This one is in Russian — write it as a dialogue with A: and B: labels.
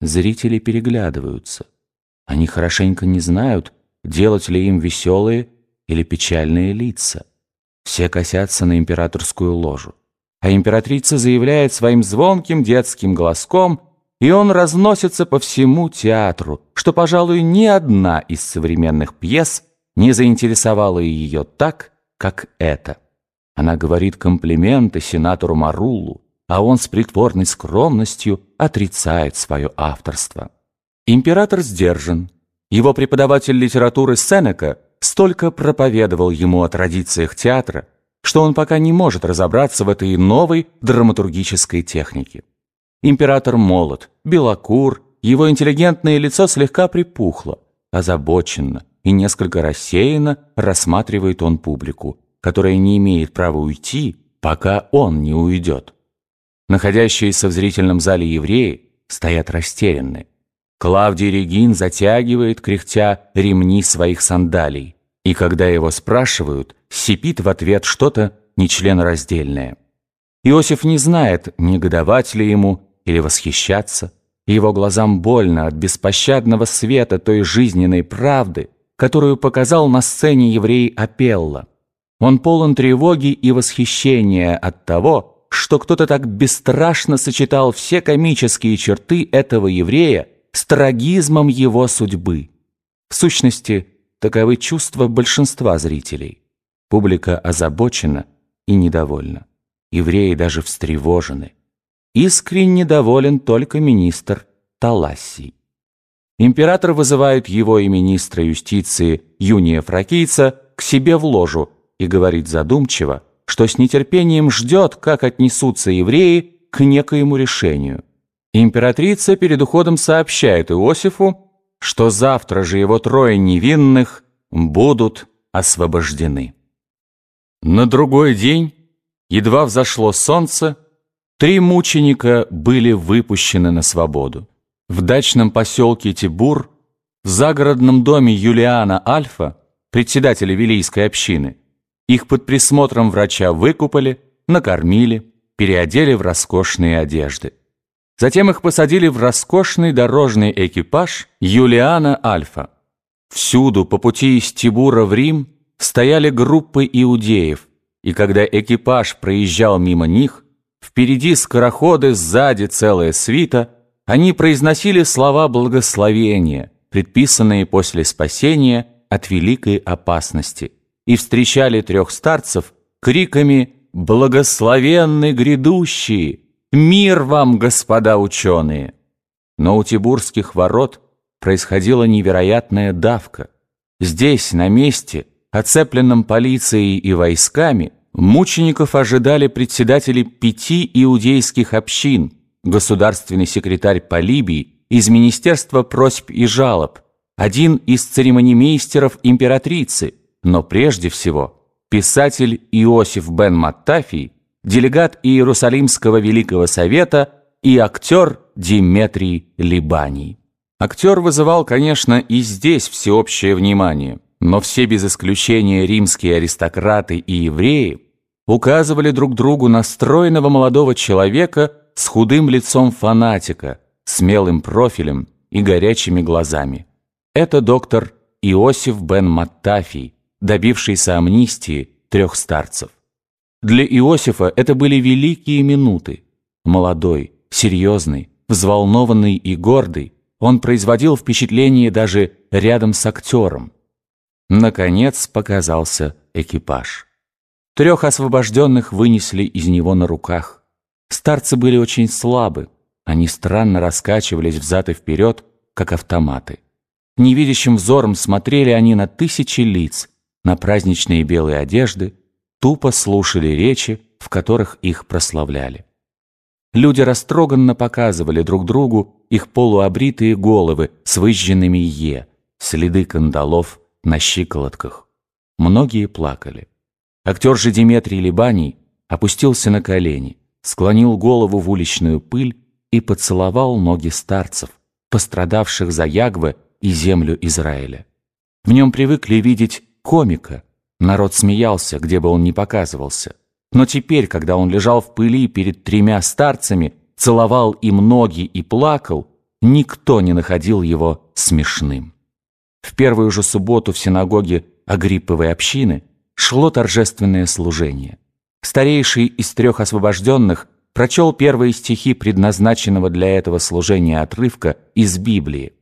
A: Зрители переглядываются. Они хорошенько не знают, делать ли им веселые или печальные лица. Все косятся на императорскую ложу. А императрица заявляет своим звонким детским голоском, и он разносится по всему театру, что, пожалуй, ни одна из современных пьес не заинтересовала ее так, как эта. Она говорит комплименты сенатору Марулу, а он с притворной скромностью отрицает свое авторство. Император сдержан. Его преподаватель литературы Сенека столько проповедовал ему о традициях театра, что он пока не может разобраться в этой новой драматургической технике. Император молод, белокур, его интеллигентное лицо слегка припухло, озабоченно и несколько рассеянно рассматривает он публику, которая не имеет права уйти, пока он не уйдет. Находящиеся в зрительном зале евреи стоят растерянны. Клавдий Регин затягивает, кряхтя, ремни своих сандалий, и когда его спрашивают, сипит в ответ что-то нечленораздельное. Иосиф не знает, негодовать ли ему или восхищаться. Его глазам больно от беспощадного света той жизненной правды, которую показал на сцене еврей Апелла. Он полон тревоги и восхищения от того, что кто-то так бесстрашно сочетал все комические черты этого еврея с трагизмом его судьбы. В сущности, таковы чувства большинства зрителей. Публика озабочена и недовольна. Евреи даже встревожены. Искренне доволен только министр Талассий. Император вызывает его и министра юстиции Юния Фракийца к себе в ложу и говорит задумчиво, что с нетерпением ждет, как отнесутся евреи к некоему решению. Императрица перед уходом сообщает Иосифу, что завтра же его трое невинных будут освобождены. На другой день, едва взошло солнце, три мученика были выпущены на свободу. В дачном поселке Тибур, в загородном доме Юлиана Альфа, председателя Вилийской общины, их под присмотром врача выкупали, накормили, переодели в роскошные одежды. Затем их посадили в роскошный дорожный экипаж Юлиана Альфа. Всюду по пути из Тибура в Рим стояли группы иудеев, и когда экипаж проезжал мимо них, впереди скороходы, сзади целая свита, они произносили слова благословения, предписанные после спасения от великой опасности – и встречали трех старцев криками «Благословенны грядущие! Мир вам, господа ученые!» Но у Тибурских ворот происходила невероятная давка. Здесь, на месте, оцепленном полицией и войсками, мучеников ожидали председатели пяти иудейских общин, государственный секретарь Полибий из Министерства просьб и жалоб, один из церемонимейстеров императрицы, но прежде всего писатель Иосиф бен Маттафий, делегат Иерусалимского Великого Совета и актер Диметрий Либаний. Актер вызывал, конечно, и здесь всеобщее внимание, но все без исключения римские аристократы и евреи указывали друг другу на стройного молодого человека с худым лицом фанатика, смелым профилем и горячими глазами. Это доктор Иосиф бен Маттафий, добившийся амнистии трех старцев. Для Иосифа это были великие минуты. Молодой, серьезный, взволнованный и гордый, он производил впечатление даже рядом с актером. Наконец показался экипаж. Трех освобожденных вынесли из него на руках. Старцы были очень слабы, они странно раскачивались взад и вперед, как автоматы. Невидящим взором смотрели они на тысячи лиц, на праздничные белые одежды, тупо слушали речи, в которых их прославляли. Люди растроганно показывали друг другу их полуобритые головы с выжженными «е», следы кандалов на щиколотках. Многие плакали. Актер же Диметрий Либаний опустился на колени, склонил голову в уличную пыль и поцеловал ноги старцев, пострадавших за Ягвы и землю Израиля. В нем привыкли видеть комика. Народ смеялся, где бы он ни показывался. Но теперь, когда он лежал в пыли перед тремя старцами, целовал им ноги и плакал, никто не находил его смешным. В первую же субботу в синагоге Агрипповой общины шло торжественное служение. Старейший из трех освобожденных прочел первые стихи предназначенного для этого служения отрывка из Библии,